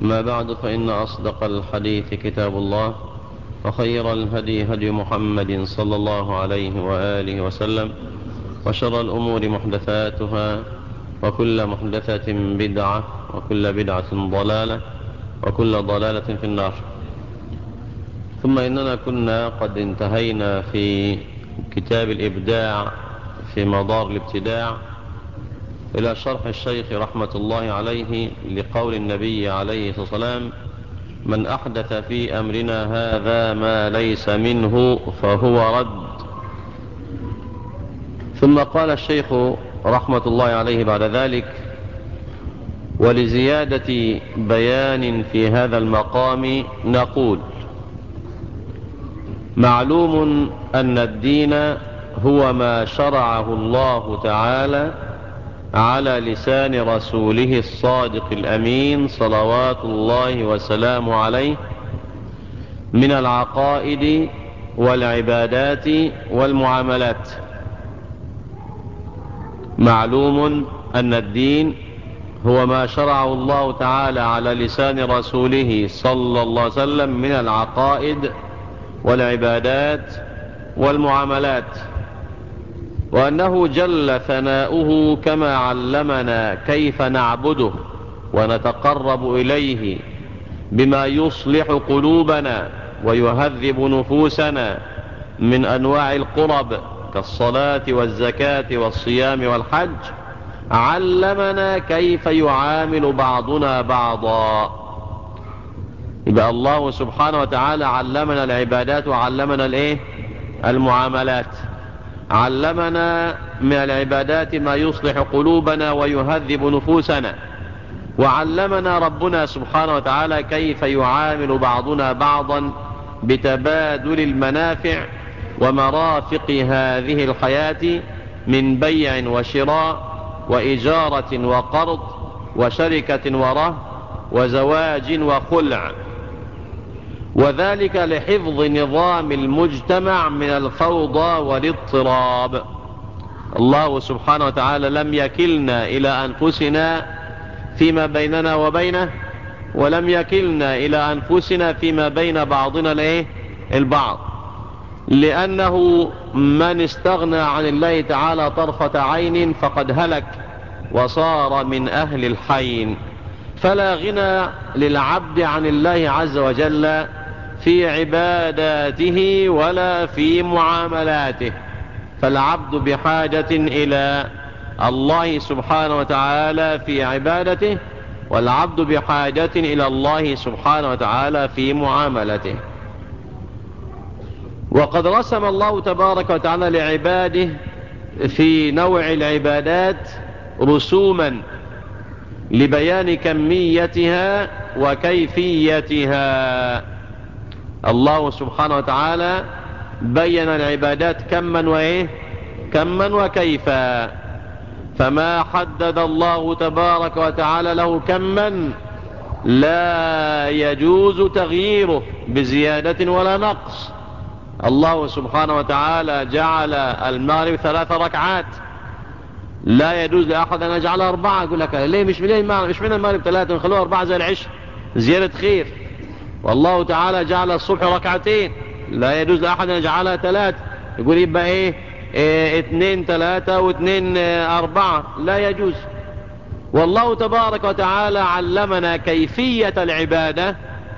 أما بعد فإن أصدق الحديث كتاب الله وخير الهدي هدي محمد صلى الله عليه وآله وسلم وشر الأمور محدثاتها وكل محدثة بدعة وكل بدعة ضلالة وكل ضلالة في النار. ثم إننا كنا قد انتهينا في كتاب الإبداع في مدار الابتداع. إلى شرح الشيخ رحمة الله عليه لقول النبي عليه الصلاة والسلام من أحدث في أمرنا هذا ما ليس منه فهو رد. ثم قال الشيخ رحمة الله عليه بعد ذلك ولزيادة بيان في هذا المقام نقول معلوم أن الدين هو ما شرعه الله تعالى على لسان رسوله الصادق الأمين صلوات الله وسلامه عليه من العقائد والعبادات والمعاملات. معلوم أن الدين هو ما شرعه الله تعالى على لسان رسوله صلى الله عليه وسلم من العقائد والعبادات والمعاملات. وأنه جل ثناؤه كما علمنا كيف نعبده ونتقرب إليه بما يصلح قلوبنا ويهذب نفوسنا من أنواع القرب كالصلاة والزكاة والصيام والحج. علمنا كيف يعامل بعضنا بعضا. يبقى الله سبحانه وتعالى علمنا العبادات وعلمنا الإيه؟ المعاملات. علمنا من العبادات ما يصلح قلوبنا ويهذب نفوسنا. وعلمنا ربنا سبحانه وتعالى كيف يعامل بعضنا بعضا بتبادل المنافع ومرافق هذه الحياة من بيع وشراء وإجارة وقرض وشركة وره وزواج وخلع. وذلك لحفظ نظام المجتمع من الفوضى والاضطراب. الله سبحانه وتعالى لم يكلنا إلى أنفسنا فيما بيننا وبينه ولم يكلنا إلى أنفسنا فيما بين بعضنا البعض. لأنه من استغنى عن الله تعالى طرفة عين فقد هلك وصار من أهل الحين. فلا غنى للعبد عن الله عز وجل في عباداته ولا في معاملاته. فالعبد بحاجة إلى الله سبحانه وتعالى في عبادته والعبد بحاجة إلى الله سبحانه وتعالى في معاملته. وقد رسم الله تبارك وتعالى لعباده في نوع العبادات رسوما لبيان كميتها وكيفيتها. الله سبحانه وتعالى بين العبادات كما وإيه كما وكيفا فما حدد الله تبارك وتعالى له كما لا يجوز تغييره بزيادة ولا نقص. الله سبحانه وتعالى جعل المغرب ثلاث ركعات. لا يجوز لأحد أن يجعل أربعة. يقول لك ليه مش من مش من المغرب ثلاثة نخلوها أربعة زي العشر زيادة خير. والله تعالى جعل الصبح ركعتين. لا يجوز لأحد أن يجعلها ثلاثة يقول يبقى إيه, إيه اتنين ثلاثة واتنين آه أربعة. لا يجوز. والله تبارك وتعالى علمنا كيفية العبادة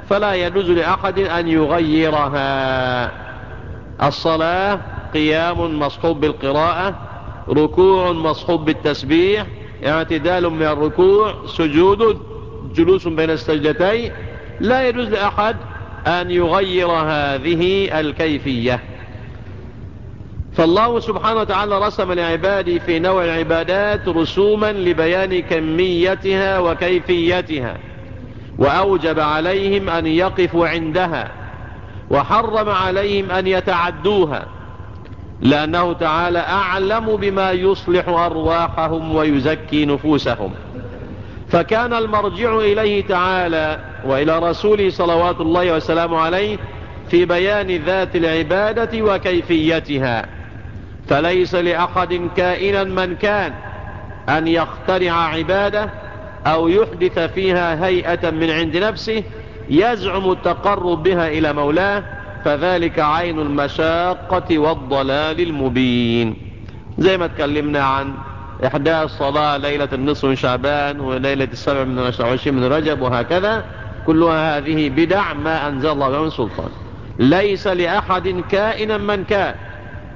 فلا يجوز لأحد أن يغيرها. الصلاة قيام مصحوب بالقراءة ركوع مصحوب بالتسبيح اعتدال من الركوع سجود جلوس بين السجدتين. لا يجوز لأحد أن يغير هذه الكيفية. فالله سبحانه وتعالى رسم لعباده في نوع العبادات رسوما لبيان كميتها وكيفيتها وأوجب عليهم أن يقفوا عندها وحرم عليهم أن يتعدوها لأنه تعالى أعلم بما يصلح أرواحهم ويزكي نفوسهم. فكان المرجع إليه تعالى وإلى رسوله صلوات الله وسلامه عليه في بيان ذات العبادة وكيفيتها. فليس لأحد كائنا من كان أن يخترع عبادة أو يحدث فيها هيئة من عند نفسه يزعم التقرب بها إلى مولاه فذلك عين المشاقة والضلال المبين. زي ما تكلمنا عن إحداث صلاة ليلة النصف من شعبان وليلة السبع من وعشرين من رجب وهكذا. كلها هذه بدع ما أنزل الله من سلطان. ليس لأحد كائنا من كان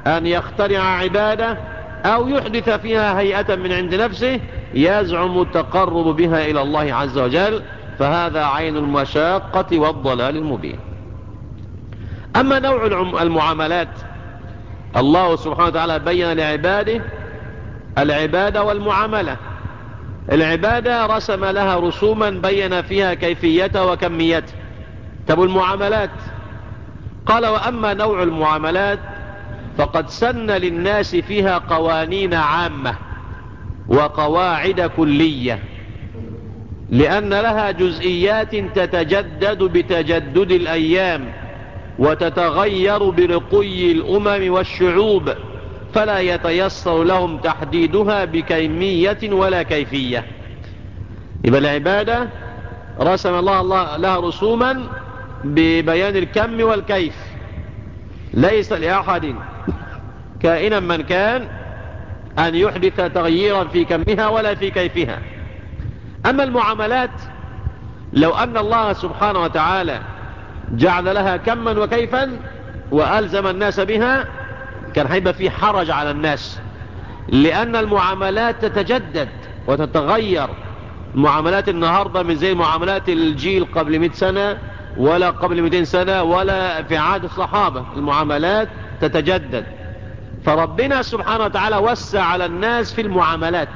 أن يخترع عبادة أو يحدث فيها هيئة من عند نفسه يزعم التقرب بها إلى الله عز وجل فهذا عين المشاقة والضلال المبين. أما نوع المعاملات الله سبحانه وتعالى بين لعباده العبادة والمعاملة. العبادة رسم لها رسوما بين فيها كيفيتها وكميتها طب المعاملات؟ قال وأما نوع المعاملات فقد سن للناس فيها قوانين عامة وقواعد كلية لأن لها جزئيات تتجدد بتجدد الأيام وتتغير برقي الأمم والشعوب. فلا يتيسر لهم تحديدها بكيمية ولا كيفية. يبقى العبادة رسم الله, الله لها رسوما ببيان الكم والكيف. ليس لأحد كائنا من كان أن يحدث تغييرا في كمها ولا في كيفها. أما المعاملات لو أن الله سبحانه وتعالى جعل لها كما وكيفا وألزم الناس بها كان هيبقى في حرج على الناس لأن المعاملات تتجدد وتتغير. معاملات النهاردة من زي معاملات الجيل قبل 100 سنة ولا قبل 200 سنة ولا في عهد الصحابة. المعاملات تتجدد. فربنا سبحانه وتعالى وسع على الناس في المعاملات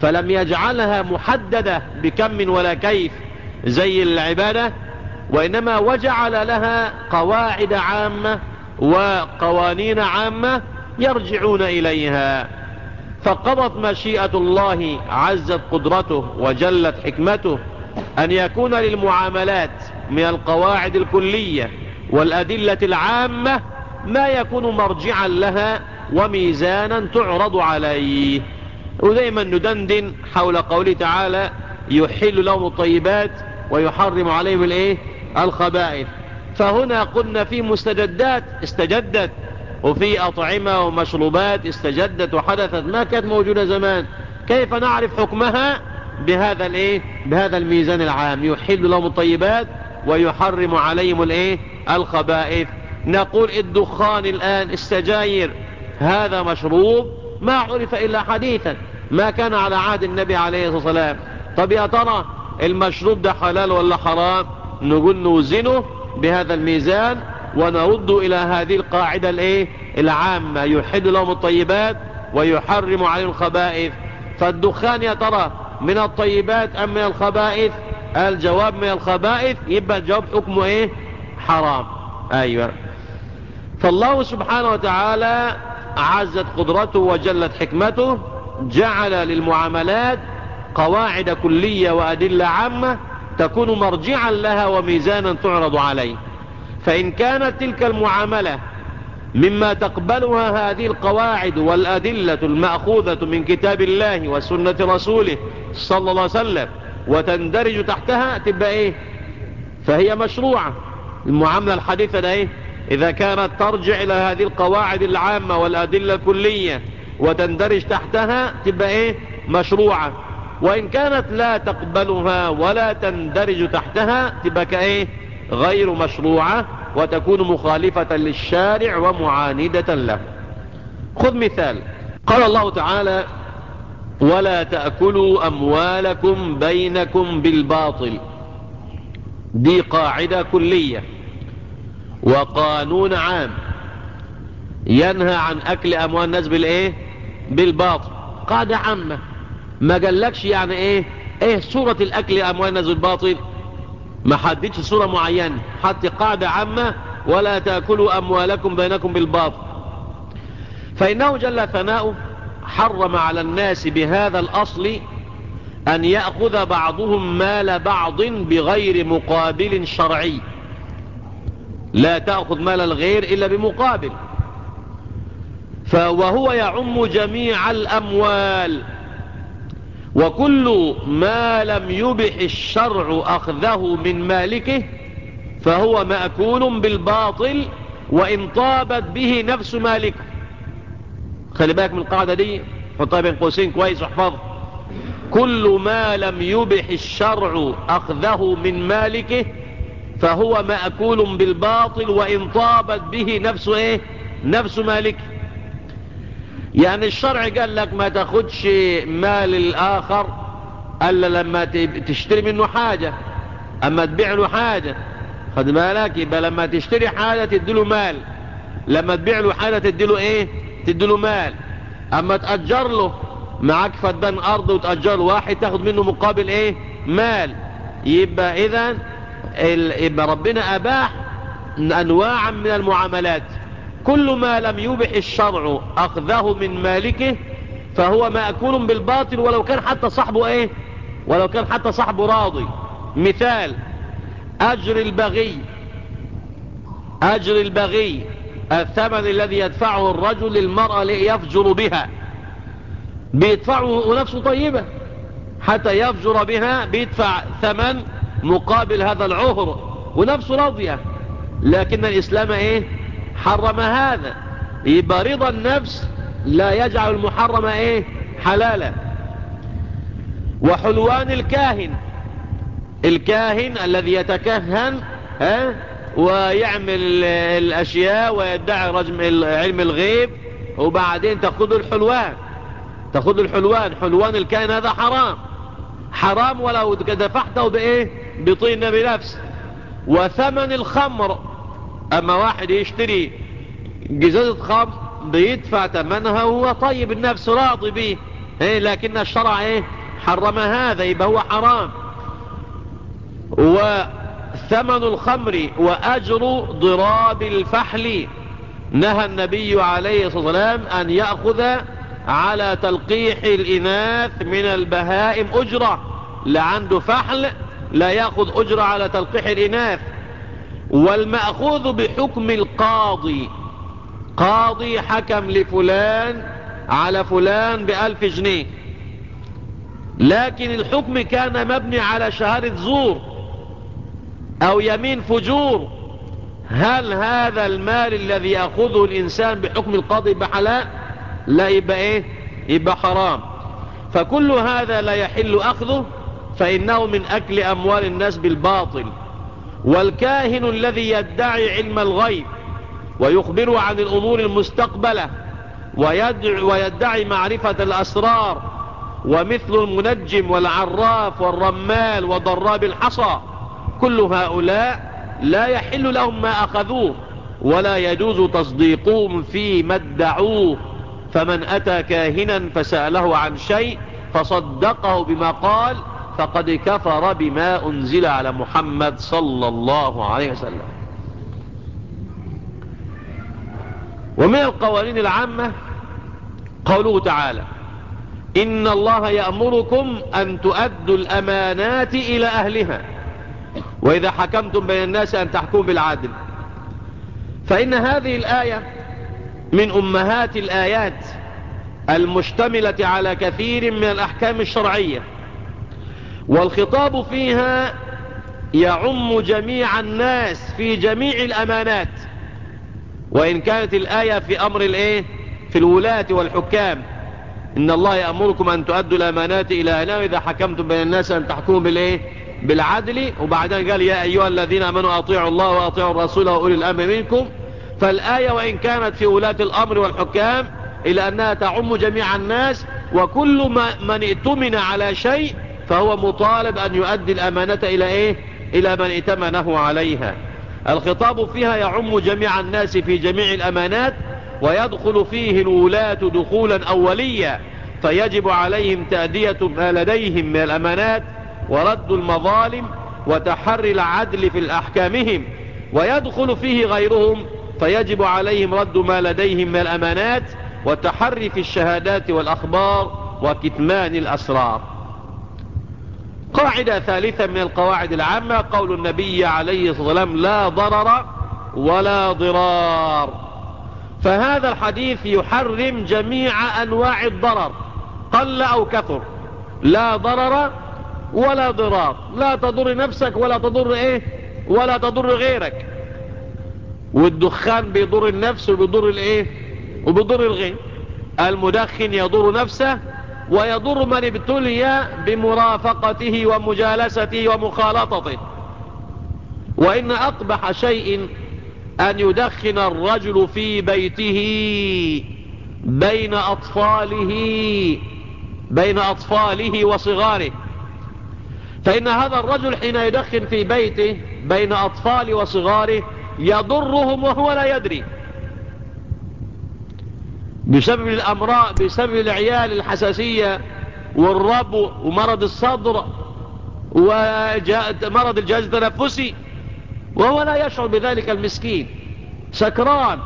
فلم يجعلها محددة بكم ولا كيف زي العبادة وإنما وجعل لها قواعد عامة وقوانين عامة يرجعون إليها. فقضت مشيئة الله عزت قدرته وجلت حكمته أن يكون للمعاملات من القواعد الكلية والأدلة العامة ما يكون مرجعا لها وميزانا تعرض عليه. ودائما ندندن حول قوله تعالى يحل لهم الطيبات ويحرم عليهم الإيه؟ الخبائث. فهنا قلنا في مستجدات استجدت وفي أطعمة ومشروبات استجدت وحدثت ما كانت موجودة زمان. كيف نعرف حكمها؟ بهذا الإيه؟ بهذا الميزان العام. يحل لهم الطيبات ويحرم عليهم الإيه؟ الخبائث. نقول الدخان الآن السجاير هذا مشروب ما عرف إلا حديثا ما كان على عهد النبي عليه الصلاة والسلام. طب يا ترى المشروب ده حلال ولا حرام؟ نقول نوزنه بهذا الميزان ونرد إلى هذه القاعدة الإيه؟ العامة. يحل لهم الطيبات ويحرم عليهم الخبائث. فالدخان يا ترى من الطيبات أم من الخبائث؟ الجواب من الخبائث يبقى الجواب حكمه إيه؟ حرام. أيوه. فالله سبحانه وتعالى عزت قدرته وجلت حكمته جعل للمعاملات قواعد كلية وأدلة عامة تكون مرجعا لها وميزانا تعرض عليه. فإن كانت تلك المعاملة مما تقبلها هذه القواعد والأدلة المأخوذة من كتاب الله وسنة رسوله صلى الله عليه وسلم وتندرج تحتها تبقى إيه؟ فهي مشروعة. المعاملة الحديثة ده إيه؟ إذا كانت ترجع إلى هذه القواعد العامة والأدلة الكلية وتندرج تحتها تبقى إيه؟ مشروعة. وإن كانت لا تقبلها ولا تندرج تحتها تبقى كإيه غير مشروعة وتكون مخالفة للشارع ومعاندة له. خذ مثال. قال الله تعالى ولا تأكلوا أموالكم بينكم بالباطل دي قاعدة كلية. وقانون عام. ينهى عن أكل أموال الناس بالإيه؟ بالباطل. قاعدة عامة. ما قالكش يعني إيه؟ إيه صورة الأكل أموال الناس بالباطل ما حددش صورة معينة حتى قاعدة عامة ولا تأكلوا أموالكم بينكم بالباطل. فإنه جل ثناؤه حرم على الناس بهذا الأصل أن يأخذ بعضهم مال بعض بغير مقابل شرعي. لا تأخذ مال الغير إلا بمقابل. وهو يعم جميع الأموال. وكل ما لم يبح الشرع أخذه من مالكه فهو مأكول بالباطل وإن طابت به نفس مالكه. خلي بالك من القاعدة دي. حطها بين قوسين كويس واحفظها كل ما لم يبح الشرع أخذه من مالكه فهو مأكول بالباطل وإن طابت به نفس إيه؟ نفس مالكه. يعني الشرع قال لك ما تاخدش مال الآخر ألا لما تشتري منه حاجة. أما تبيع له حاجة خد بالك؟ يبقى لما تشتري حاجة تديله مال. لما تبيع له حاجة تديله إيه؟ تديله مال. أما تأجر له معاك فدان أرض وتأجر له واحد تاخد منه مقابل إيه؟ مال. يبقى اذا يبقى ربنا أباح انواعا من المعاملات. كل ما لم يبح الشرع أخذه من مالكه فهو مأكول بالباطل ولو كان حتى صاحبه إيه؟ ولو كان حتى صاحبه راضي. مثال أجر البغي أجر البغي الثمن الذي يدفعه الرجل للمرأة ليفجر بها. بيدفعه ونفسه طيبة حتى يفجر بها بيدفع ثمن مقابل هذا العهر ونفسه راضية. لكن الإسلام إيه؟ حرم هذا. يبقى رضا النفس لا يجعل المحرم إيه؟ حلالا. وحلوان الكاهن. الكاهن الذي يتكهن ها؟ ويعمل الأشياء ويدعي رجم علم الغيب. وبعدين تأخذ الحلوان. تأخذ الحلوان. حلوان الكاهن هذا حرام. حرام ولو دفعته بإيه؟ بطين بنفس وثمن الخمر. أما واحد يشتري جزازة خمر بيدفع ثمنها وهو طيب النفس راضي به. إيه لكن الشرع إيه؟ حرم هذا يبقى هو حرام. وثمن الخمر وأجر ضراب الفحل. نهى النبي عليه الصلاة والسلام أن يأخذ على تلقيح الإناث من البهائم أجرة. لعنده فحل لا يأخذ أجرة على تلقيح الإناث. والمأخوذ بحكم القاضي. قاضي حكم لفلان على فلان بألف جنيه. لكن الحكم كان مبني على شهادة زور أو يمين فجور. هل هذا المال الذي يأخذه الإنسان بحكم القاضي بحلال لا يبقى إيه؟ يبقى حرام. فكل هذا لا يحل أخذه فإنه من أكل أموال الناس بالباطل. والكاهن الذي يدعي علم الغيب ويخبر عن الأمور المستقبلة ويدعي, معرفة الأسرار ومثل المنجم والعراف والرمال وضراب الحصى كل هؤلاء لا يحل لهم ما أخذوه ولا يجوز تصديقهم فيما ادعوه فمن أتى كاهنا فسأله عن شيء فصدقه بما قال فقد كفر بما أنزل على محمد صلى الله عليه وسلم. ومن القوانين العامة قوله تعالى إن الله يأمركم أن تؤدوا الأمانات إلى أهلها وإذا حكمتم بين الناس أن تحكموا بالعدل. فإن هذه الآية من أمهات الآيات المشتملة على كثير من الأحكام الشرعية. والخطاب فيها يعم جميع الناس في جميع الأمانات وإن كانت الآية في أمر الإيه؟ في الولاة والحكام. إن الله يأمركم أن تؤدوا الأمانات إلى أهلها إذا حكمتم بين الناس أن تحكموا بالإيه؟ بالعدل. وبعدين قال يا أيها الذين أمنوا أطيعوا الله وأطيعوا الرسول وأولي الأمر منكم. فالآية وإن كانت في ولاة الأمر والحكام إلى أنها تعم جميع الناس وكل من ائتمن على شيء فهو مطالب أن يؤدي الأمانة إلى إيه؟ إلى من ائتمنه عليها. الخطاب فيها يعم جميع الناس في جميع الأمانات ويدخل فيه الولاة دخولا أوليا فيجب عليهم تأدية ما لديهم من الأمانات ورد المظالم وتحري العدل في الأحكامهم. ويدخل فيه غيرهم فيجب عليهم رد ما لديهم من الأمانات والتحري في الشهادات والأخبار وكتمان الأسرار. قاعدة ثالثة من القواعد العامة قول النبي عليه الصلاة والسلام لا ضرر ولا ضرار فهذا الحديث يحرم جميع أنواع الضرر قل أو كثر. لا ضرر ولا ضرار. لا تضر نفسك ولا تضر إيه؟ ولا تضر غيرك. والدخان بيضر النفس وبيضر الإيه؟ وبيضر الغير. المدخن يضر نفسه ويضر من ابتلي بمرافقته ومجالسته ومخالطته. وإن أقبح شيء أن يدخن الرجل في بيته بين أطفاله بين أطفاله وصغاره. فإن هذا الرجل حين يدخن في بيته بين أطفاله وصغاره يضرهم وهو لا يدري. بسبب الأمراء بسبب العيال الحساسية والربو ومرض الصدر ومرض الجهاز التنفسي وهو لا يشعر بذلك المسكين. سكران.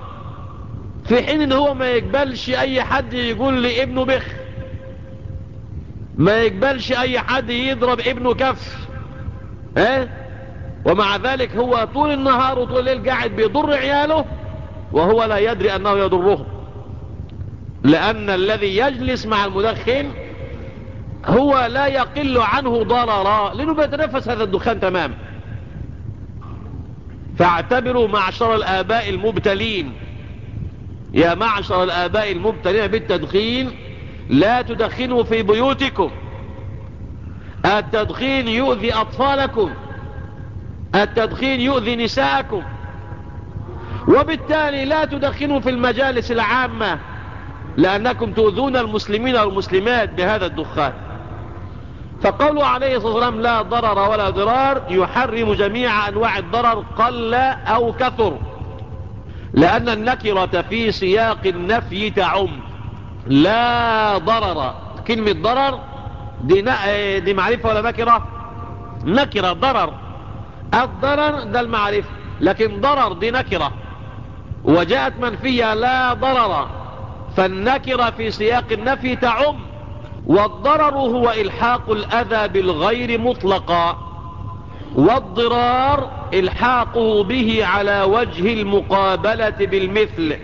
في حين إن هو ما يقبلش أي حد يقول لابنه بخ ما يقبلش أي حد يضرب ابنه كف آه ومع ذلك هو طول النهار وطول الليل قاعد بيضر عياله وهو لا يدري أنه يضرهم لأن الذي يجلس مع المدخن هو لا يقل عنه ضررا. لأنه بيتنفس هذا الدخان تمام. فاعتبروا معشر الآباء المبتلين. يا معشر الآباء المبتلين بالتدخين لا تدخنوا في بيوتكم. التدخين يؤذي أطفالكم. التدخين يؤذي نساءكم. وبالتالي لا تدخنوا في المجالس العامة. لأنكم تؤذون المسلمين والمسلمات بهذا الدخان. فقوله عليه الصلاة والسلام لا ضرر ولا ضرار يحرم جميع أنواع الضرر قل أو كثر. لأن النكرة في سياق النفي تعم. لا ضرر. كلمة ضرر دي, دي معرفة ولا نكرة؟ نكرة ضرر. الضرر ده المعرفة لكن ضرر دي نكرة. وجاءت منفية لا ضرر. فالنكرة في سياق النفي تعم والضرر هو إلحاق الأذى بالغير مطلقا والضرار إلحاقه به على وجه المقابلة بالمثل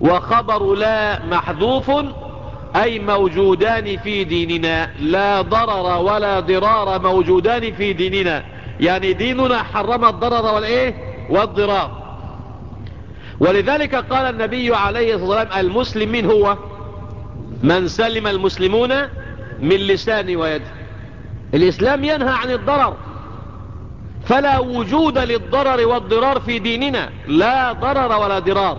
وخبر لا محذوف أي موجودان في ديننا لا ضرر ولا ضرار موجودان في ديننا. يعني ديننا حرم الضرر والإيه؟ والضرار. ولذلك قال النبي عليه الصلاة والسلام المسلم من هو؟ من سلم المسلمون من لسان ويد الإسلام ينهى عن الضرر. فلا وجود للضرر والضرار في ديننا. لا ضرر ولا ضرار.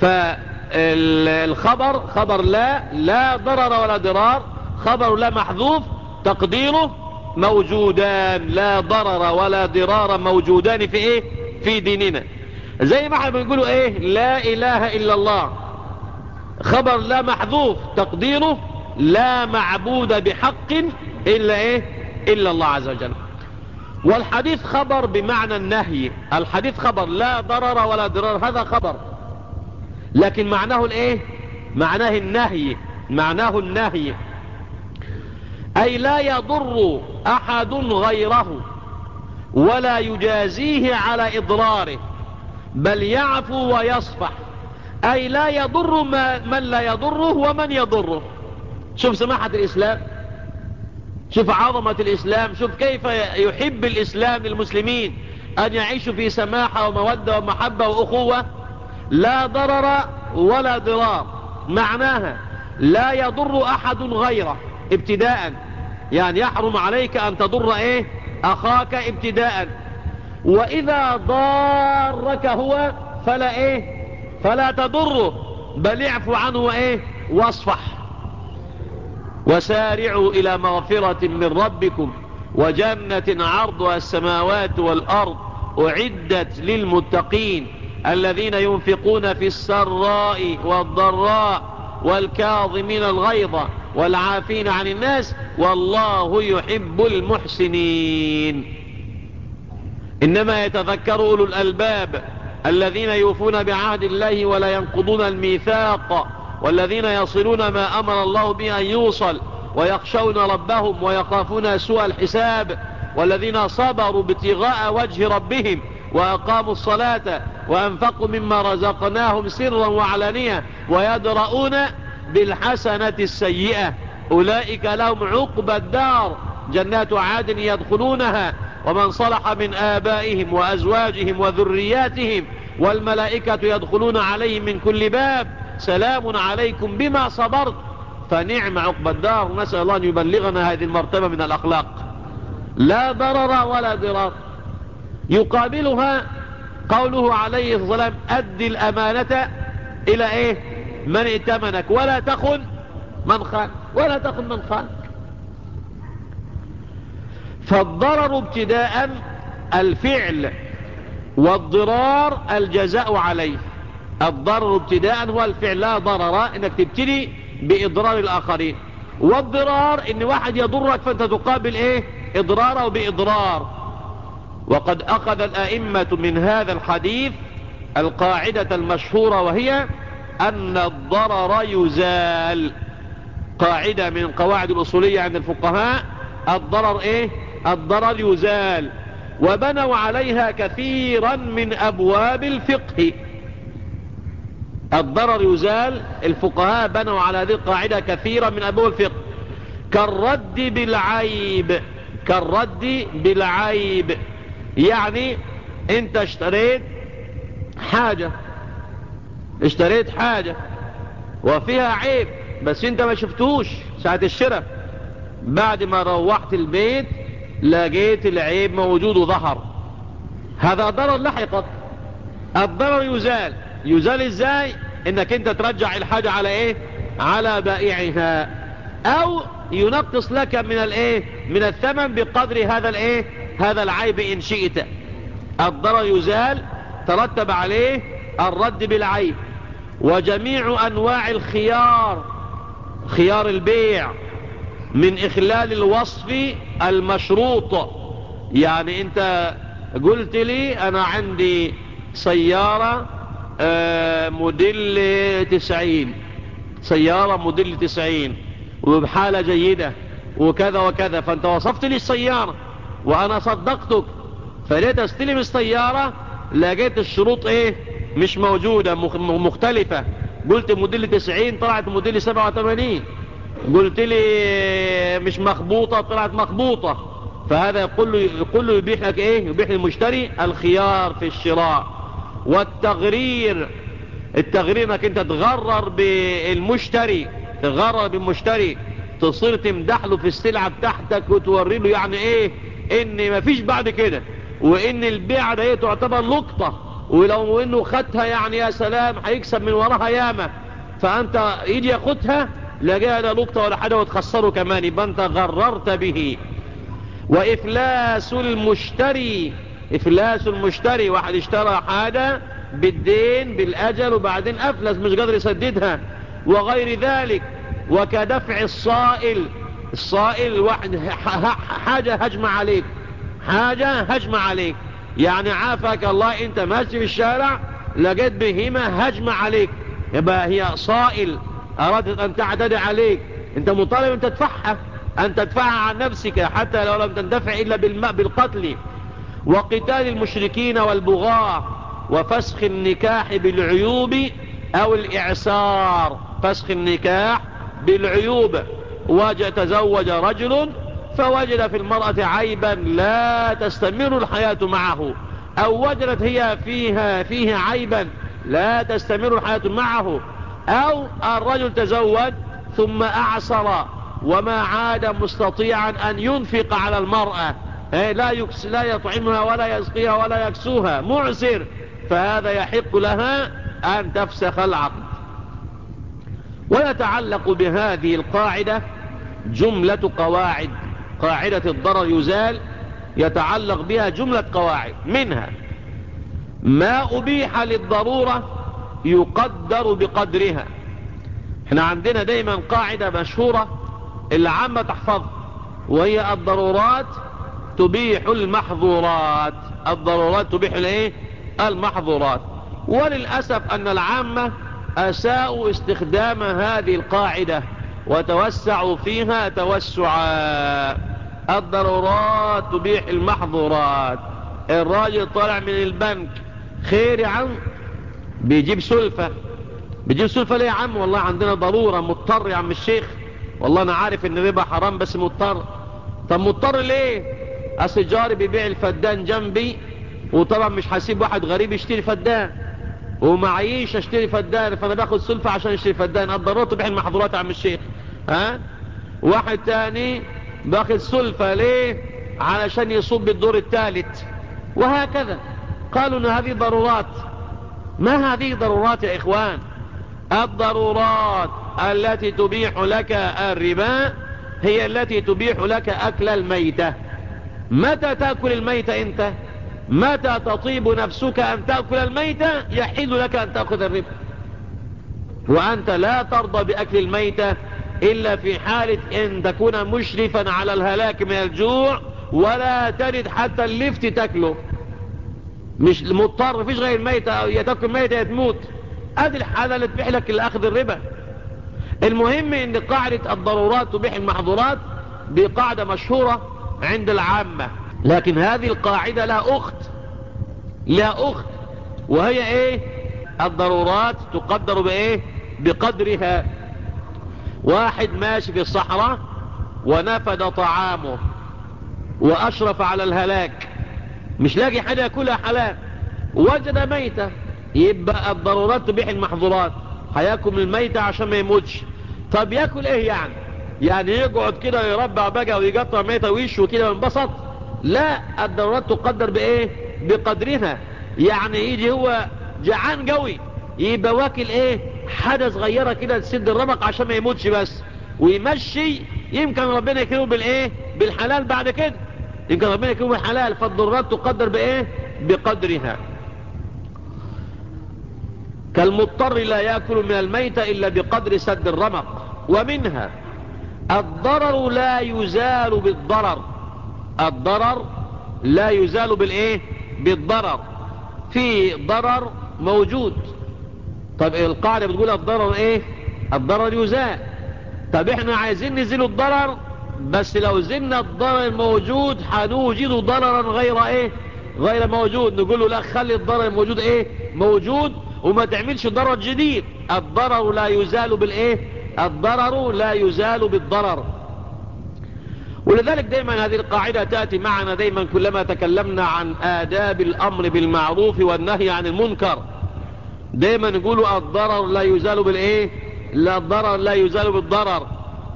فالخبر خبر لا لا ضرر ولا ضرار. خبر لا محذوف. تقديره موجودان. لا ضرر ولا ضرار موجودان في إيه؟ في ديننا. زي ما إحنا بنقولوا إيه؟ لا إله إلا الله. خبر لا محذوف تقديره لا معبود بحق إلا إيه؟ إلا الله عز وجل. والحديث خبر بمعنى النهي. الحديث خبر لا ضرر ولا ضرر هذا خبر. لكن معناه الإيه؟ معناه النهي. معناه النهي. أي لا يضر أحد غيره ولا يجازيه على إضراره. بل يعفو ويصفح. أي لا يضر من لا يضره ومن يضره. شوف سماحة الإسلام. شوف عظمة الإسلام. شوف كيف يحب الإسلام للمسلمين أن يعيشوا في سماحة ومودة ومحبة وأخوة. لا ضرر ولا ضرار. معناها لا يضر أحد غيره ابتداء. يعني يحرم عليك أن تضر إيه؟ أخاك ابتداء. وإذا ضارك هو فلا إيه؟ فلا تضره. بل اعفو عنه وإيه واصفح. وسارعوا إلى مغفرة من ربكم وجنة عرضها السماوات والأرض أعدت للمتقين الذين ينفقون في السراء والضراء والكاظمين الغيظ والعافين عن الناس والله يحب المحسنين. إنما يتذكر أولو الألباب الذين يوفون بعهد الله ولا ينقضون الميثاق والذين يصلون ما أمر الله به أن يوصل ويخشون ربهم ويخافون سوء الحساب والذين صبروا ابتغاء وجه ربهم وأقاموا الصلاة وأنفقوا مما رزقناهم سرا وعلانية ويدرؤون بالحسنة السيئة أولئك لهم عقب الدار جنات عاد يدخلونها ومن صلح من آبائهم وأزواجهم وذرياتهم والملائكة يدخلون عليهم من كل باب سلام عليكم بما صبرت. فنعم عقب الدار. نسأل الله أن يبلغنا هذه المرتبة من الأخلاق. لا ضرر ولا ضرار. يقابلها قوله عليه الصلاة والسلام أد الأمانة إلى إيه؟ من ائتمنك. ولا تخن من خان. ولا تخن من خان. فالضرر ابتداء الفعل والضرار الجزاء عليه. الضرر ابتداء هو الفعل لا ضرر إنك تبتدي بإضرار الآخرين. والضرار إن واحد يضرك فأنت تقابل إيه؟ إضراره بإضرار. وقد أخذ الأئمة من هذا الحديث القاعدة المشهورة وهي أن الضرر يزال. قاعدة من القواعد الأصولية عند الفقهاء الضرر إيه؟ الضرر يزال وبنوا عليها كثيرا من أبواب الفقه. الضرر يزال الفقهاء بنوا على هذه القاعدة كثيرا من أبواب الفقه. كالرد بالعيب كالرد بالعيب. يعني أنت اشتريت حاجة اشتريت حاجة وفيها عيب بس أنت ما شفتوش ساعة الشرف بعد ما روحت البيت لقيت العيب موجود وظهر. هذا ضرر لحقك الضرر يزال. يزال إزاي؟ إنك أنت ترجع الحاجة على إيه؟ على بائعها. أو ينقص لك من الإيه؟ من الثمن بقدر هذا الإيه؟ هذا العيب إن شئت. الضرر يزال. ترتب عليه الرد بالعيب. وجميع أنواع الخيار. خيار البيع. من إخلال الوصف المشروط. يعني أنت قلت لي أنا عندي سيارة آه، موديل تسعين. سيارة موديل تسعين وبحالة جيدة وكذا وكذا. فأنت وصفت لي السيارة وأنا صدقتك. فليت أستلم السيارة لقيت الشروط إيه؟ مش موجودة مختلفة. قلت موديل تسعين طلعت موديل سبعة وثمانين. قلت لي مش مخبوطة طلعت مخبوطة. فهذا كله كله يبيح لك إيه؟ يبيح للمشتري الخيار في الشراء. والتغرير التغرير إنك أنت تغرر بالمشتري تغرر بالمشتري. تصير تمدح له في السلعة بتاعتك وتوري له يعني إيه؟ إن مفيش بعد كده. وإن البيع ده تعتبر لقطة. ولو إنه خدها يعني يا سلام هيكسب من وراها ياما. فأنت يجي ياخدها لا جاء لا لقطة ولا حاجة وتخسره كمان. يبقى أنت غررت به. وإفلاس المشتري. إفلاس المشتري. واحد اشترى حاجة بالدين بالأجل وبعدين أفلس مش قادر يسددها. وغير ذلك وكدفع الصائل. الصائل واحد حاجة هجمة عليك. حاجة هجمة عليك. يعني عافاك الله أنت ماشي في الشارع لقيت بهيمة هجمة عليك. يبقى هي صائل. أرادت أن تعتدي عليك. أنت مطالب أن تدفعها. أن تدفعها عن نفسك حتى لو لم تندفع إلا بالماء بالقتل. وقتال المشركين والبغاة وفسخ النكاح بالعيوب أو الإعسار. فسخ النكاح بالعيوب. وجد تزوج رجل فوجد في المرأة عيبا لا تستمر الحياة معه. أو وجدت هي فيها فيه عيبا لا تستمر الحياة معه. أو الرجل تزوج ثم أعصر وما عاد مستطيعا أن ينفق على المرأة. إيه، لا, لا يطعمها ولا يسقيها ولا يكسوها. معسر. فهذا يحق لها أن تفسخ العقد. ويتعلق بهذه القاعدة جملة قواعد. قاعدة الضرر يزال يتعلق بها جملة قواعد. منها ما أبيح للضرورة يقدر بقدرها. إحنا عندنا دايما قاعدة مشهورة اللي عامة تحفظ وهي الضرورات تبيح المحظورات. الضرورات تبيح الايه؟ المحظورات. وللأسف أن العامة أساءوا استخدام هذه القاعدة وتوسعوا فيها توسعا. الضرورات تبيح المحظورات. الراجل طالع من البنك خير يا عم بيجيب سلفة. بيجيب سلفة ليه يا عم؟ والله عندنا ضرورة. مضطر يا عم الشيخ. والله أنا عارف إن الربا حرام بس مضطر. طب مضطر ليه؟ أصل جاري بيبيع الفدان جنبي وطبعا مش هسيب واحد غريب يشتري فدان ومعيش أشتري فدان فأنا باخد سلفة عشان أشتري فدان. الضرورة تبيح المحظورات يا عم الشيخ. ها؟ واحد تاني باخد سلفة ليه؟ علشان يصوب بالدور الثالث وهكذا. قالوا إن هذه ضرورات. ما هذه ضرورات يا إخوان؟ الضرورات التي تبيح لك الربا هي التي تبيح لك أكل الميتة. متى تأكل الميتة أنت؟ متى تطيب نفسك أن تأكل الميتة يحل لك أن تأخذ الربا. وأنت لا ترضى بأكل الميتة إلا في حالة إن تكون مشرفا على الهلاك من الجوع ولا ترد حتى اللفت تاكله. مش مضطر فيش غير الميتة يا تاكل ميتة يا تموت. أدي الحالة اللي تبيح لك الأخذ الربا. المهم إن قاعدة الضرورات تبيح المحظورات دي قاعدة مشهورة عند العامة. لكن هذه القاعدة لها أخت لها أخت. وهي إيه؟ الضرورات تقدر بإيه؟ بقدرها. واحد ماشي في الصحراء ونفد طعامه وأشرف على الهلاك. مش لاقي حاجة ياكلها حلال. وجد ميتة يبقى الضرورات تبيح المحظورات. هياكل الميتة عشان ما يموتش. طب ياكل إيه يعني؟ يعني يقعد كده يربع بقى ويقطع ميتة ويشه كده وينبسط؟ لا الضرورات تقدر بإيه؟ بقدرها. يعني يجي هو جعان قوي يبقى واكل إيه؟ حاجة صغيرة كده تسد الرمق عشان ما يموتش بس. ويمشي يمكن ربنا يكرمه بالإيه؟ بالحلال بعد كده. يمكن ربنا يكرمه بالحلال فالضرورات تقدر بإيه؟ بقدرها. كالمضطر لا يأكل من الميتة إلا بقدر سد الرمق ومنها الضرر لا يزال بالضرر. الضرر لا يزال بالإيه؟ بالضرر. في ضرر موجود. طب القاعدة بتقول الضرر إيه؟ الضرر يزال. طب إحنا عايزين نزيل الضرر بس لو زلنا الضرر الموجود هنوجد ضررا غير إيه؟ غير موجود. نقول له لا خلي الضرر الموجود إيه؟ موجود وما تعملش ضرر جديد. الضرر لا يزال بالايه؟ الضرر لا يزال بالضرر. ولذلك دايما هذه القاعدة تأتي معنا دايما كلما تكلمنا عن آداب الأمر بالمعروف والنهي عن المنكر. دايما نقولوا الضرر لا يزال بالايه؟ لا الضرر لا يزال بالضرر.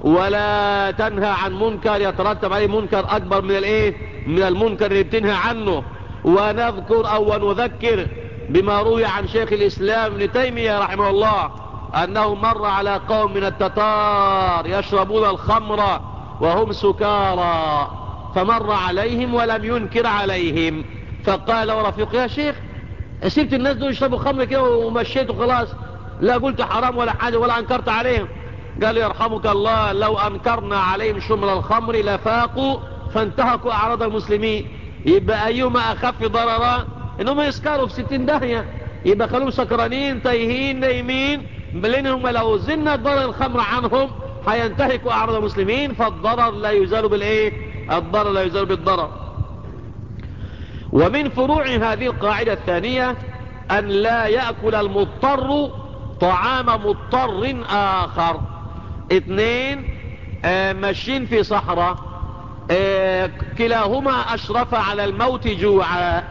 ولا تنهى عن منكر يترتب عليه منكر أكبر من الإيه؟ من المنكر اللي بتنهى عنه. ونذكر أو نذكر بما روي عن شيخ الإسلام ابن تيمية رحمه الله أنه مر على قوم من التتار يشربون الخمر وهم سكارى فمر عليهم ولم ينكر عليهم. فقال ورفيق يا شيخ سبت الناس دول يشربوا خمر كده ومشيت وخلاص لا قلت حرام ولا حاجة ولا أنكرت عليهم. قال يرحمك الله لو أنكرنا عليهم شمل الخمر لفاقوا فانتهكوا أعراض المسلمين. يبقى أيهما أخف ضررا؟ إنهم يسكروا في ستين داهية. يبقى خلوهم سكرانين تايهين نايمين. لانهم لو زلنا ضرر الخمر عنهم هينتهكوا أعراض المسلمين فالضرر لا يزال بالإيه؟ الضرر لا يزال بالضرر. ومن فروع هذه القاعدة الثانية أن لا يأكل المضطر طعام مضطر آخر. اثنين آه ماشيين في صحراء آه كلاهما أشرف على الموت جوعا.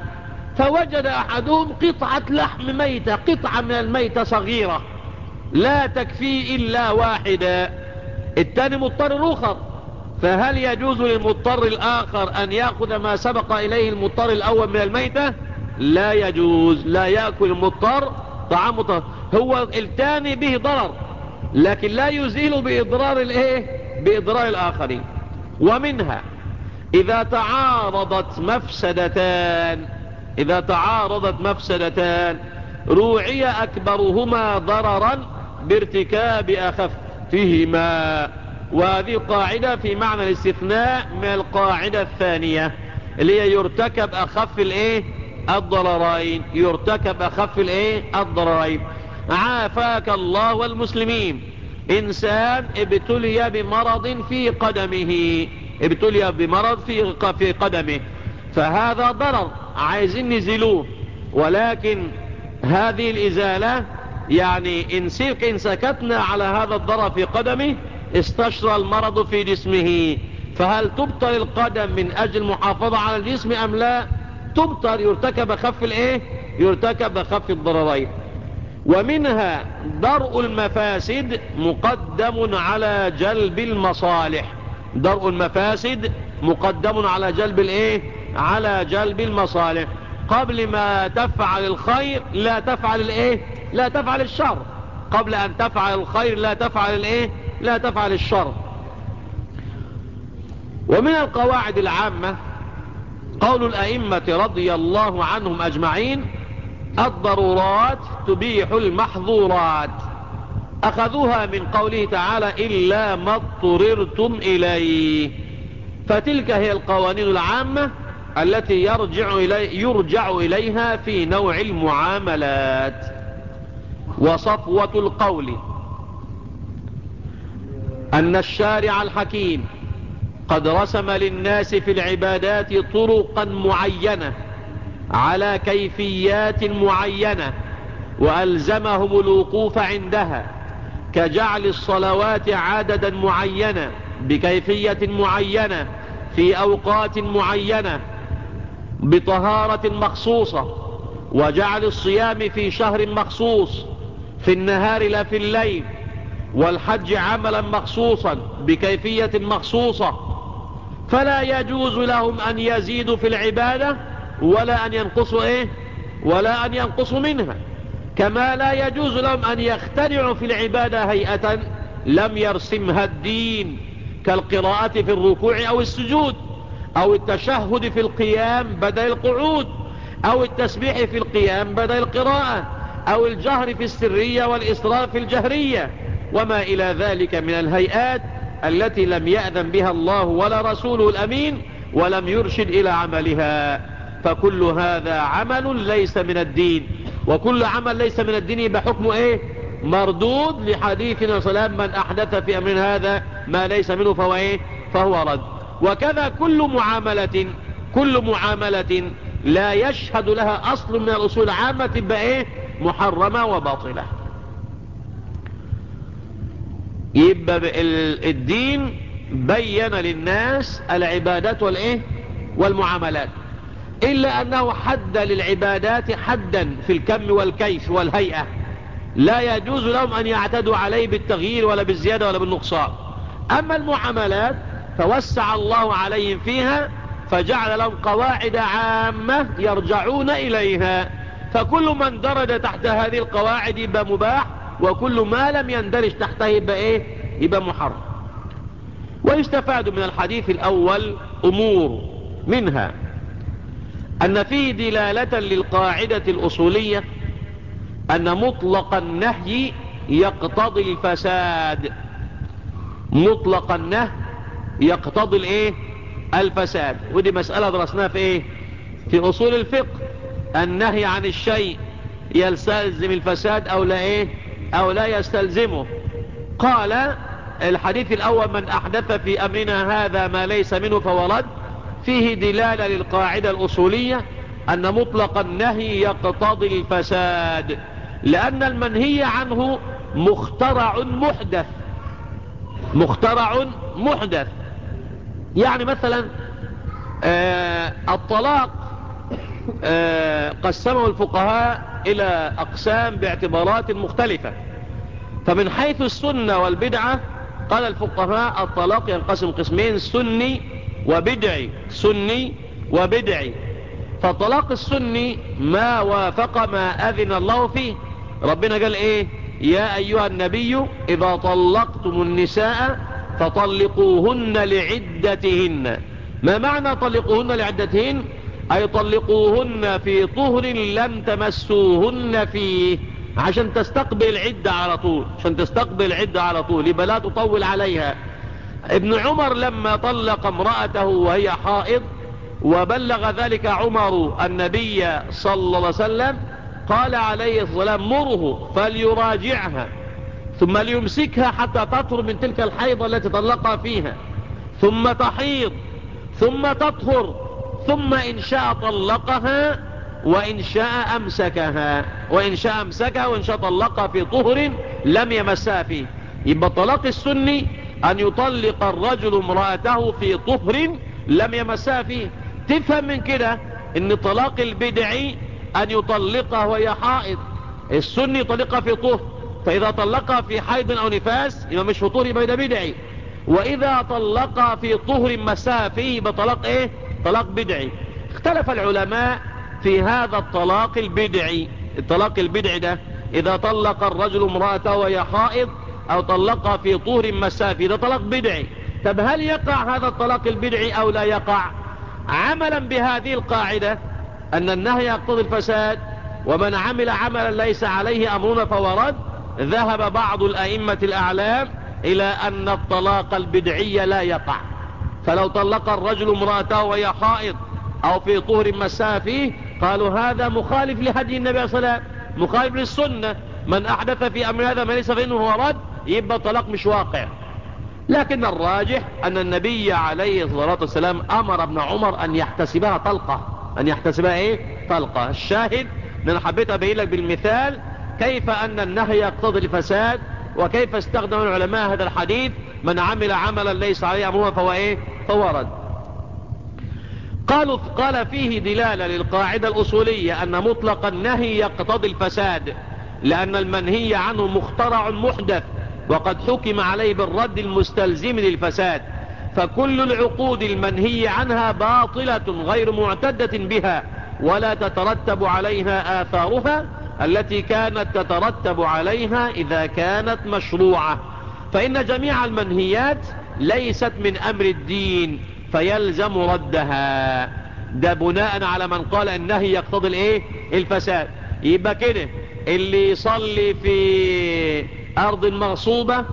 فوجد أحدهم قطعة لحم ميتة قطعة من الميتة صغيرة لا تكفي إلا واحدة. الثاني مضطر آخر فهل يجوز للمضطر الآخر أن يأخذ ما سبق إليه المضطر الأول من الميتة؟ لا يجوز لا يأكل المضطر طعام مضطر. هو الثاني به ضرر. لكن لا يزيل بإضرار الإيه؟ بإضرار الآخرين. ومنها إذا تعارضت مفسدتان إذا تعارضت مفسدتان روعي أكبرهما ضررا بارتكاب أخفهما. وهذه قاعدة في معنى الاستثناء من القاعدة الثانية اللي هي يرتكب أخف الإيه؟ الضررين. يرتكب أخف الإيه؟ الضررين. عافاك الله والمسلمين. إنسان ابتلي بمرض في قدمه ابتلي بمرض في في قدمه. فهذا ضرر عايزين نزلوه. ولكن هذه الإزالة يعني إن, إن سكتنا على هذا الضرر في قدمه استشرى المرض في جسمه. فهل تبطل القدم من أجل محافظة على الجسم أم لا؟ تبطل يرتكب خف الإيه؟ يرتكب خف الضررين. ومنها درء المفاسد مقدم على جلب المصالح. درء المفاسد مقدم على جلب الايه؟ على جلب المصالح. قبل ما تفعل الخير لا تفعل الايه؟ لا تفعل الشر. قبل أن تفعل الخير لا تفعل الايه؟ لا تفعل الشر. ومن القواعد العامة قول الأئمة رضي الله عنهم أجمعين الضرورات تبيح المحظورات. أخذوها من قوله تعالى إلا ما اضطررتم إليه. فتلك هي القوانين العامة التي يرجع, إلي يرجع إليها في نوع المعاملات. وصفوة القول. أن الشارع الحكيم قد رسم للناس في العبادات طرقا معينة. على كيفيات معينة وألزمهم الوقوف عندها كجعل الصلوات عددا معينة بكيفية معينة في أوقات معينة بطهارة مخصوصة وجعل الصيام في شهر مخصوص في النهار لا في الليل والحج عملا مخصوصا بكيفية مخصوصة. فلا يجوز لهم أن يزيدوا في العبادة ولا أن ينقصوا إيه؟ ولا أن ينقصوا منها. كما لا يجوز لهم أن يخترعوا في العبادة هيئة لم يرسمها الدين كالقراءة في الركوع أو السجود أو التشهد في القيام بدل القعود أو التسبيح في القيام بدل القراءة أو الجهر في السرية والإصرار في الجهرية وما إلى ذلك من الهيئات التي لم يأذن بها الله ولا رسوله الأمين ولم يرشد إلى عملها. فكل هذا عمل ليس من الدين. وكل عمل ليس من الدين بحكم إيه؟ مردود لحديثنا صلى من أحدث في أمر هذا ما ليس منه فهو إيه؟ فهو رد. وكذا كل معاملة كل معاملة لا يشهد لها أصل من الأصول العامة تبقى إيه؟ محرمة وباطلة. يبقى الدين بين للناس العبادات والإيه؟ والمعاملات. إلا أنه حد للعبادات حدا في الكم والكيف والهيئة. لا يجوز لهم أن يعتدوا عليه بالتغيير ولا بالزيادة ولا بالنقصان. أما المعاملات فوسع الله عليهم فيها فجعل لهم قواعد عامة يرجعون إليها. فكل من درج تحت هذه القواعد يبقى مباح وكل ما لم يندرج تحته يبقى إيه؟ يبقى محرم. ويستفاد من الحديث الأول أمور منها. أن فيه دلالة للقاعدة الأصولية أن مطلق النهي يقتضي الفساد. مطلق النهي يقتضي الإيه؟ الفساد. ودي مسألة درسناها في إيه؟ في أصول الفقه. النهي عن الشيء يستلزم الفساد أو لا إيه؟ أو لا يستلزمه. قال الحديث الأول من أحدث في أمرنا هذا ما ليس منه فورد فيه دلالة للقاعدة الأصولية أن مطلق النهي يقتضي الفساد لأن المنهي عنه مخترع محدث مخترع محدث. يعني مثلا آه الطلاق آه قسمه الفقهاء إلى أقسام باعتبارات مختلفة. فمن حيث السنة والبدعة قال الفقهاء الطلاق ينقسم قسمين سني وبدعي سني وبدعي فطلاق السني ما وافق ما أذن الله فيه. ربنا قال إيه؟ يا أيها النبي إذا طلقتم النساء فطلقوهن لعدتهن. ما معنى طلقوهن لعدتهن؟ أي طلقوهن في طهر لم تمسوهن فيه عشان تستقبل العدة على طول عشان تستقبل العدة على طول يبقى لا تطول عليها. ابن عمر لما طلق امرأته وهي حائض وبلغ ذلك عمر النبي صلى الله عليه وسلم قال عليه الصلاة والسلام مره فليراجعها ثم ليمسكها حتى تطهر من تلك الحيضة التي طلقها فيها ثم تحيض ثم تطهر ثم إن شاء طلقها وإن شاء أمسكها وإن شاء أمسكها وإن شاء طلقها في طهر لم يمسها فيه. يبقى طلاق السني أن يطلق الرجل امرأته في طهر لم يمسها فيه. تفهم من كده إن طلاق البدعي أن يطلقها وهي حائض. السني يطلقها في طهر فإذا طلقها في حيض أو نفاس يبقى مش في طهر يبقى بدعي وإذا طلقها في طهر مساها فيه يبقى طلاق إيه؟ طلاق بدعي اختلف العلماء في هذا الطلاق البدعي الطلاق البدعي ده إذا طلق الرجل امرأته وهي حائض أو طلقها في طهر مساها فيه ده طلاق بدعي طب هل يقع هذا الطلاق البدعي أو لا يقع؟ عملا بهذه القاعدة أن النهي يقتضي الفساد ومن عمل عملا ليس عليه أمرنا فهو رد. ذهب بعض الأئمة الأعلام إلى أن الطلاق البدعي لا يقع. فلو طلق الرجل امرأته وهي حائض أو في طهر مساء فيه قالوا هذا مخالف لهدي النبي صلى الله عليه وسلم مخالف للسنة. من أحدث في أمر هذا ما ليس فإنه هو رد. يبقى الطلاق مش واقع. لكن الراجح أن النبي عليه الصلاة والسلام أمر ابن عمر أن يحتسبها طلقة. أن يحتسبها إيه؟ طلقة. الشاهد أنا حبيت أبين لك بالمثال كيف أن النهي يقتضي الفساد وكيف استخدم العلماء هذا الحديث من عمل عملا ليس عليه أمره فهو إيه؟ فهو رد. قالوا قال فيه دلالة للقاعدة الأصولية أن مطلق النهي يقتضي الفساد لأن المنهي عنه مخترع محدث. وقد حكم عليه بالرد المستلزم للفساد فكل العقود المنهي عنها باطلة غير معتدة بها ولا تترتب عليها آثارها التي كانت تترتب عليها إذا كانت مشروعة. فإن جميع المنهيات ليست من أمر الدين فيلزم ردها. ده بناء على من قال النهي يقتضي الإيه؟ الفساد. يبقى كده. اللي يصلي في أرض مغصوبة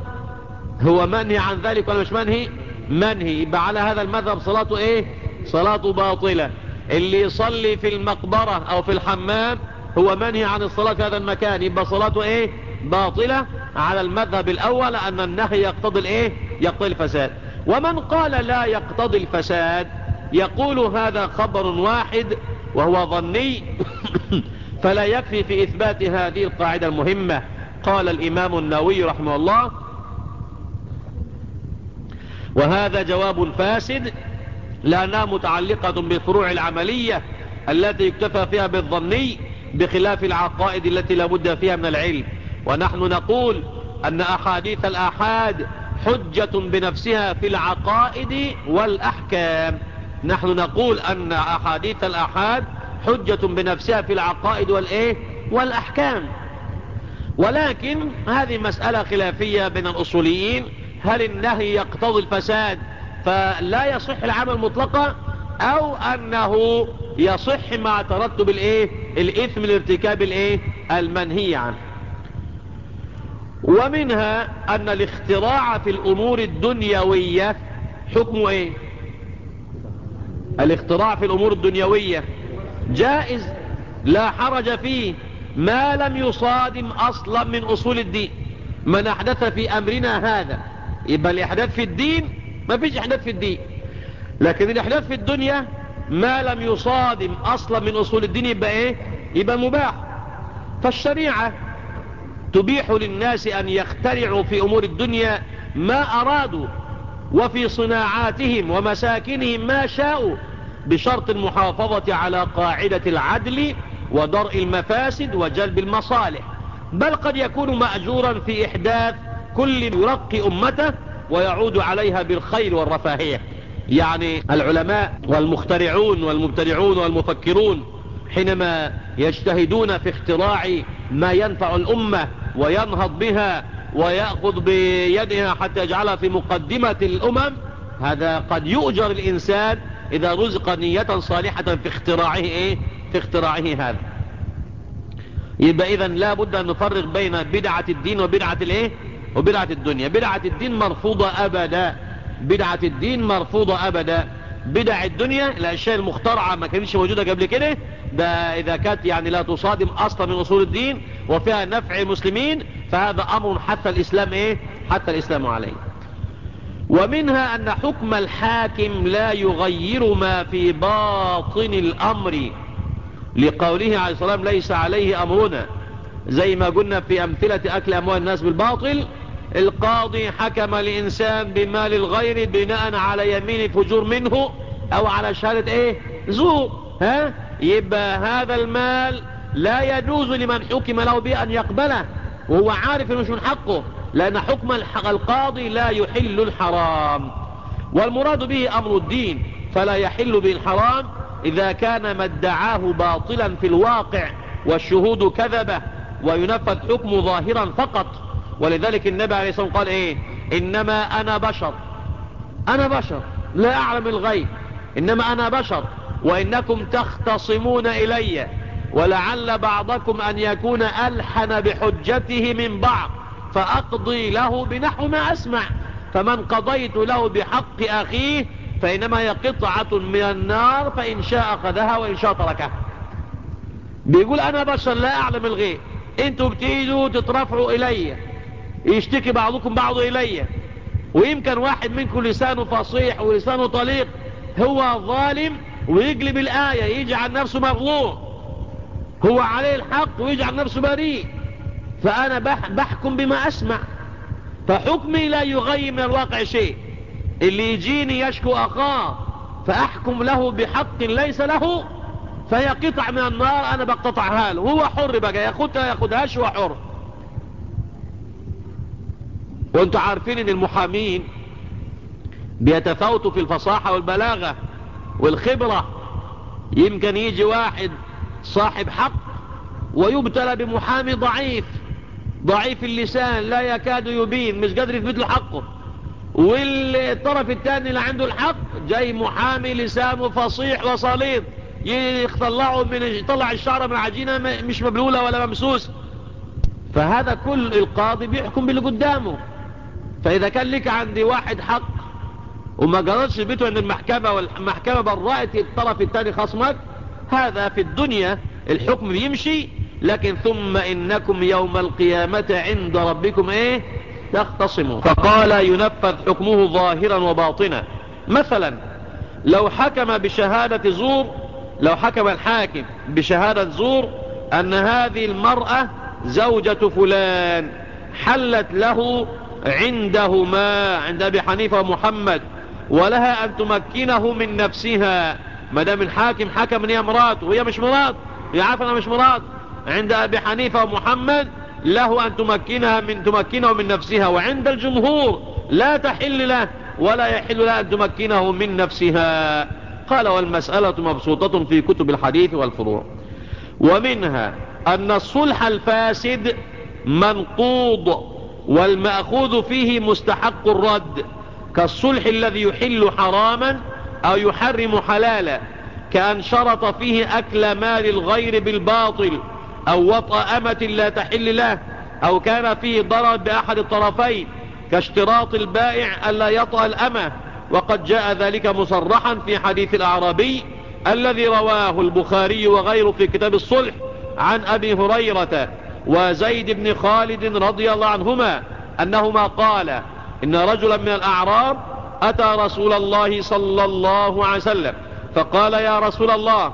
هو منهي عن ذلك ولا مش منهي؟ منهي. يبقى على هذا المذهب صلاته إيه؟ صلاته باطلة. اللي يصلي في المقبرة أو في الحمام هو منهي عن الصلاة في هذا المكان. يبقى صلاته إيه؟ باطلة. على المذهب الأول أن النهي يقتضي الإيه؟ يقتضي الفساد. ومن قال لا يقتضي الفساد يقول هذا خبر واحد وهو ظني. فلا يكفي في إثبات هذه القاعدة المهمة. قال الإمام النووي رحمه الله وهذا جواب فاسد لأنها متعلقة بالفروع العملية التي يكتفى فيها بالظني بخلاف العقائد التي لابد فيها من العلم. ونحن نقول أن أحاديث الآحاد حجة بنفسها في العقائد والأحكام. نحن نقول أن أحاديث الآحاد حجة بنفسها في العقائد والإيه؟ والأحكام. ولكن هذه مسألة خلافية بين الأصوليين. هل النهي يقتضي الفساد فلا يصح العمل مطلقا؟ أو أنه يصح مع ترتب الإيه؟ الإثم لارتكاب الإيه؟ المنهي عنه. ومنها أن الاختراع في الأمور الدنيوية حكمه إيه؟ الاختراع في الأمور الدنيوية. جائز لا حرج فيه ما لم يصادم أصلا من أصول الدين. من أحدث في أمرنا هذا يبقى الاحداث في الدين ما فيش احداث في الدين. لكن الاحداث في الدنيا ما لم يصادم أصلا من أصول الدين يبقى إيه؟ يبقى مباح. فالشريعة تبيح للناس أن يخترعوا في أمور الدنيا ما أرادوا وفي صناعاتهم ومساكنهم ما شاءوا. بشرط المحافظة على قاعدة العدل ودرء المفاسد وجلب المصالح بل قد يكون مأجورا في إحداث كل يرقي أمته ويعود عليها بالخير والرفاهية. يعني العلماء والمخترعون والمبتدعون والمفكرون حينما يجتهدون في اختراع ما ينفع الأمة وينهض بها ويأخذ بيدها حتى يجعلها في مقدمة الأمم هذا قد يؤجر الإنسان إذا رزق نية صالحة في اختراعه إيه؟ في اختراعه هذا. يبقى إذن لا بد أن نفرق بين بدعة الدين وبدعة الإيه؟ وبدعة الدنيا. بدعة الدين مرفوضة أبدا. بدعة الدين مرفوضة أبدا. بدع الدنيا الاشياء المخترعة ما كانتش موجودة قبل كده. ده إذا كانت يعني لا تصادم أصلا من أصول الدين وفيها نفع المسلمين فهذا أمر حتى الإسلام إيه؟ حتى الإسلام عليه. ومنها أن حكم الحاكم لا يغير ما في باطن الأمر. لقوله عليه الصلاة والسلام ليس عليه أمرنا. زي ما قلنا في أمثلة أكل أموال الناس بالباطل القاضي حكم لإنسان بمال الغير بناء على يمين فجور منه أو على شهادة إيه؟ زور. ها؟ يبقى هذا المال لا يجوز لمن حكم له به أن يقبله. وهو عارف إنه مش من حقه. لأن حكم القاضي لا يحل الحرام. والمراد به أمر الدين فلا يحل به الحرام إذا كان ما ادعاه باطلا في الواقع والشهود كذبه وينفذ حكم ظاهرا فقط. ولذلك النبي عليه الصلاة والسلام قال إيه؟ إنما أنا بشر. أنا بشر لا أعلم الغيب. إنما أنا بشر وإنكم تختصمون إلي ولعل بعضكم أن يكون ألحن بحجته من بعض. فأقضي له بنحو ما أسمع. فمن قضيت له بحق أخيه فإنما هي قطعة من النار فإن شاء أخذها وإن شاء تركها. بيقول أنا بشر لا أعلم الغيب أنتوا بتيجوا تترفعوا إلي. يشتكي بعضكم بعض إلي. ويمكن واحد منكم لسانه فصيح ولسانه طليق. هو ظالم ويقلب الآية يجعل نفسه مظلوم هو عليه الحق ويجعل نفسه بريء. فأنا بحكم بما أسمع. فحكمي لا يغير من الواقع شيء. اللي يجيني يشكو أخاه فأحكم له بحق ليس له فهي قطع من النار أنا بقطعها له. هو حر بقى ياخدها ياخدهاش هو حر. وأنتوا عارفين إن المحامين بيتفاوتوا في الفصاحة والبلاغة والخبرة. يمكن يجي واحد صاحب حق ويبتلى بمحامي ضعيف. ضعيف اللسان لا يكاد يبين مش قادر يثبت له حقه. والطرف الثاني اللي عنده الحق جاي محامي لسانه فصيح وصليط يطلعه من يطلع الشعر من عجينة مش مبلولة ولا ممسوس. فهذا كل القاضي بيحكم باللي قدامه. فإذا كان لك عندي واحد حق وما قررش بيته عند المحكمة والمحكمة برأت الطرف الثاني خصمك هذا في الدنيا الحكم بيمشي لكن ثم إنكم يوم القيامة عند ربكم إيه؟ تختصموا فقال ينفذ حكمه ظاهرا وباطنا. مثلا لو حكم بشهادة زور لو حكم الحاكم بشهادة زور أن هذه المرأة زوجة فلان حلت له عندهما عند أبي حنيفة ومحمد ولها أن تمكنه من نفسها. ما دام الحاكم حكم ان هي مرات وهي مش مرات هي عارفة إنها مش مرات. عند أبي حنيفة ومحمد له أن تمكنها من تمكنه من نفسها. وعند الجمهور لا تحل له ولا يحل له أن تمكنه من نفسها. قال والمسألة مبسوطة في كتب الحديث والفروع. ومنها أن الصلح الفاسد منقوض والمأخوذ فيه مستحق الرد. كالصلح الذي يحل حراما أو يحرم حلالا كأن شرط فيه أكل مال الغير بالباطل. أو وطأ أمة لا تحل له أو كان فيه ضرر بأحد الطرفين كاشتراط البائع ألا يطأ الأمة. وقد جاء ذلك مصرحا في حديث الأعرابي الذي رواه البخاري وغيره في كتاب الصلح عن أبي هريرة وزيد بن خالد رضي الله عنهما أنهما قال إن رجلا من الأعراب أتى رسول الله صلى الله عليه وسلم فقال يا رسول الله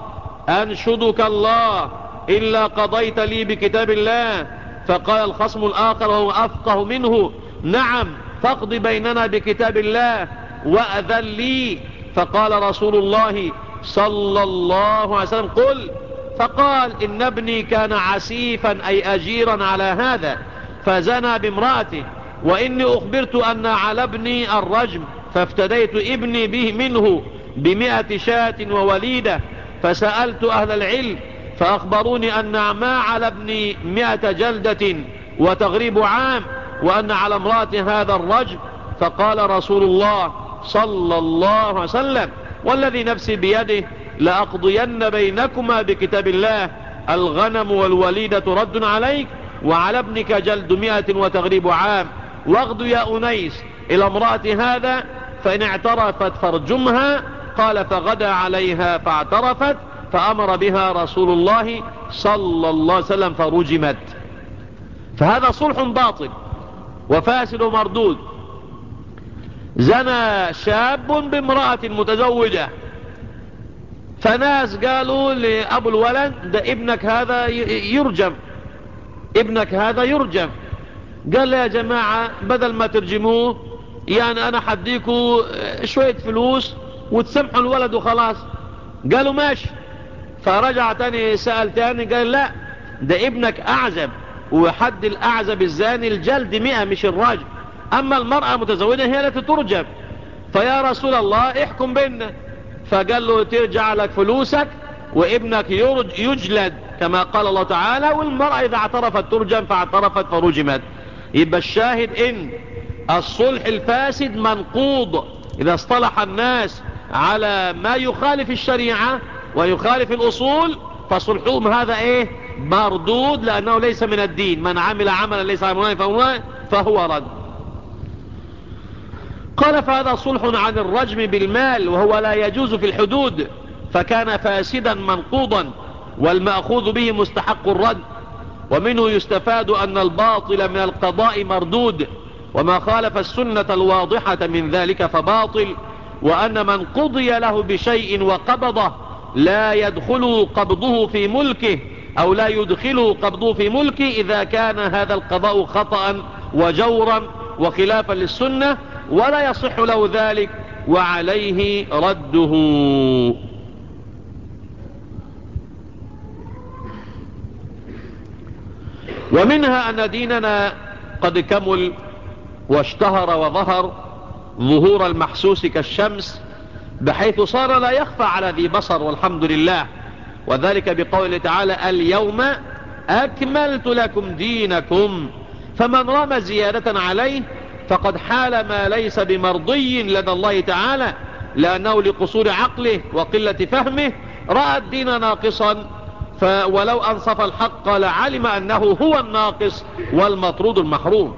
أنشدك الله إلا قضيت لي بكتاب الله. فقال الخصم الآخر وهو أفقه منه نعم فاقض بيننا بكتاب الله وأذن لي. فقال رسول الله صلى الله عليه وسلم قل. فقال إن ابني كان عسيفا أي أجيرا على هذا فزنى بامرأته. وإني أخبرت أن على ابني الرجم فافتديت ابني به منه بمئة شاة ووليدة. فسألت أهل العلم فأخبروني أن ما على ابني مئة جلدة وتغريب عام وأن على امرأة هذا الرجم فقال رسول الله صلى الله عليه وسلم والذي نفسي بيده لأقضين بينكما بكتاب الله الغنم والوليدة رد عليك وعلى ابنك جلد مئة وتغريب عام واغد يا أنيس إلى امرأة هذا فإن اعترفت فارجمها قال فغدا عليها فاعترفت فأمر بها رسول الله صلى الله عليه وسلم فرجمت. فهذا صلح باطل وفاسد ومردود. زنى شاب بامرأة متزوجة. فناس قالوا لأبو الولد ده ابنك هذا يرجم ابنك هذا يرجم. قال يا جماعة بدل ما ترجموه يعني أنا حديكوا شوية فلوس وتسمحوا الولد وخلاص. قالوا ماشي. فرجع تاني سأل تاني قال لا ده ابنك أعزب وحد الأعزب الزاني الجلد مئة مش الراجل. أما المرأة متزوجة هي التي ترجم فيا رسول الله احكم بيننا. فقال له ترجع لك فلوسك وابنك يجلد كما قال الله تعالى والمرأة إذا اعترفت ترجم فاعترفت فرجمت. يبقى الشاهد إن الصلح الفاسد منقوض. إذا اصطلح الناس على ما يخالف الشريعة ويخالف الأصول فصلحهم هذا إيه؟ مردود لأنه ليس من الدين. من عمل عملا ليس فهو, فهو رد. قال فهذا صلح عن الرجم بالمال وهو لا يجوز في الحدود فكان فاسدا منقوضا والمأخوذ به مستحق الرد. ومنه يستفاد أن الباطل من القضاء مردود وما خالف السنة الواضحة من ذلك فباطل وأن من قضي له بشيء وقبضه لا يدخل قبضه في ملكه أو لا يدخل قبضه في ملكه إذا كان هذا القضاء خطأ وجورا وخلافا للسنة ولا يصح له ذلك وعليه رده. ومنها أن ديننا قد كمل واشتهر وظهر ظهور المحسوس كالشمس بحيث صار لا يخفى على ذي بصر والحمد لله. وذلك بقوله تعالى اليوم أكملت لكم دينكم فمن رمى زيادة عليه فقد حال ما ليس بمرضي لدى الله تعالى لأنه لقصور عقله وقلة فهمه رأى الدين ناقصا ولو أنصف الحق لعلم أنه هو الناقص والمطرود المحروم.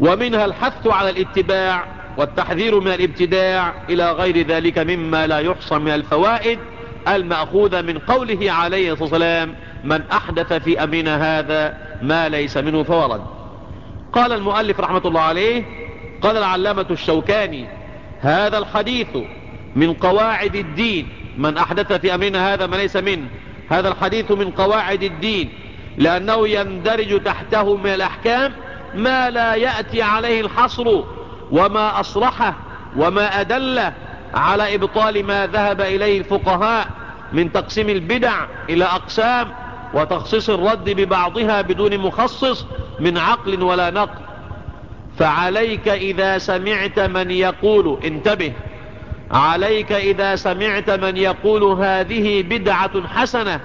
ومنها الحث على الاتباع والتحذير من الابتداع إلى غير ذلك مما لا يحصى من الفوائد المأخوذة من قوله عليه الصلاة والسلام من أحدث في أمين هذا ما ليس منه فورد. قال المؤلف رحمة الله عليه قال العلامة الشوكاني هذا الحديث من قواعد الدين من أحدث في أمين هذا ما ليس منه هذا الحديث من قواعد الدين لأنه يندرج تحته من الأحكام ما لا يأتي عليه الحصر وما أصرحه وما أدل على إبطال ما ذهب إليه الفقهاء من تقسيم البدع إلى أقسام وتخصيص الرد ببعضها بدون مخصص من عقل ولا نقل. فعليك إذا سمعت من يقول انتبه عليك إذا سمعت من يقول هذه بدعة حسنة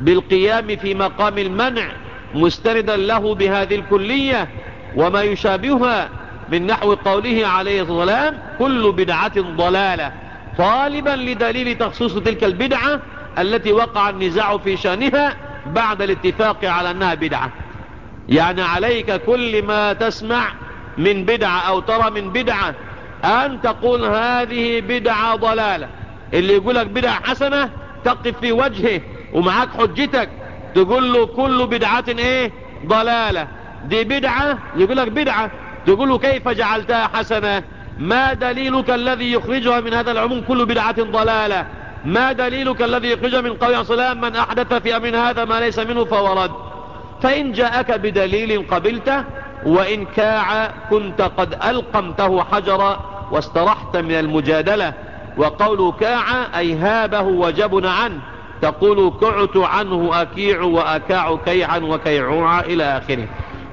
بالقيام في مقام المنع مستندا له بهذه الكلية وما يشابهها من نحو قوله عليه والسلام كل بدعة ضلالة. طالبا لدليل تخصيص تلك البدعة التي وقع النزاع في شأنها بعد الاتفاق على أنها بدعة. يعني عليك كل ما تسمع من بدعة أو ترى من بدعة أن تقول هذه بدعة ضلالة. اللي يقولك بدعة حسنة تقف في وجهه ومعاك حجتك تقول له كل بدعة إيه؟ ضلالة. دي بدعة يقولك بدعة. تقول كيف جعلتها حسنة؟ ما دليلك الذي يخرجها من هذا العموم كل بدعة ضلالة؟ ما دليلك الذي يخرجها من قول سلام من أحدث في أمن هذا ما ليس منه فورد فإن جاءك بدليل قبلته وإن كاع كنت قد ألقمته حجرا واسترحت من المجادلة وقول كاع أي هابه وجبن عنه تقول كعت عنه أكيع وأكاع كيعا وكيعوعا إلى آخره.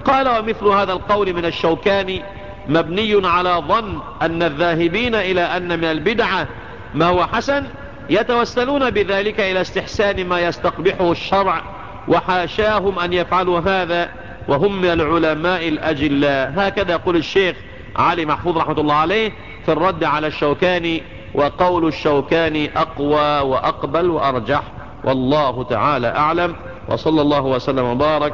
قال ومثل هذا القول من الشوكاني مبني على ظن أن الذاهبين إلى أن من البدعة ما هو حسن يتوسلون بذلك إلى استحسان ما يستقبحه الشرع وحاشاهم أن يفعلوا هذا وهم من العلماء الأجلاء. هكذا يقول الشيخ علي محفوظ رحمة الله عليه في الرد على الشوكاني وقول الشوكاني أقوى وأقبل وأرجح والله تعالى أعلم وصلى الله وسلم وبارك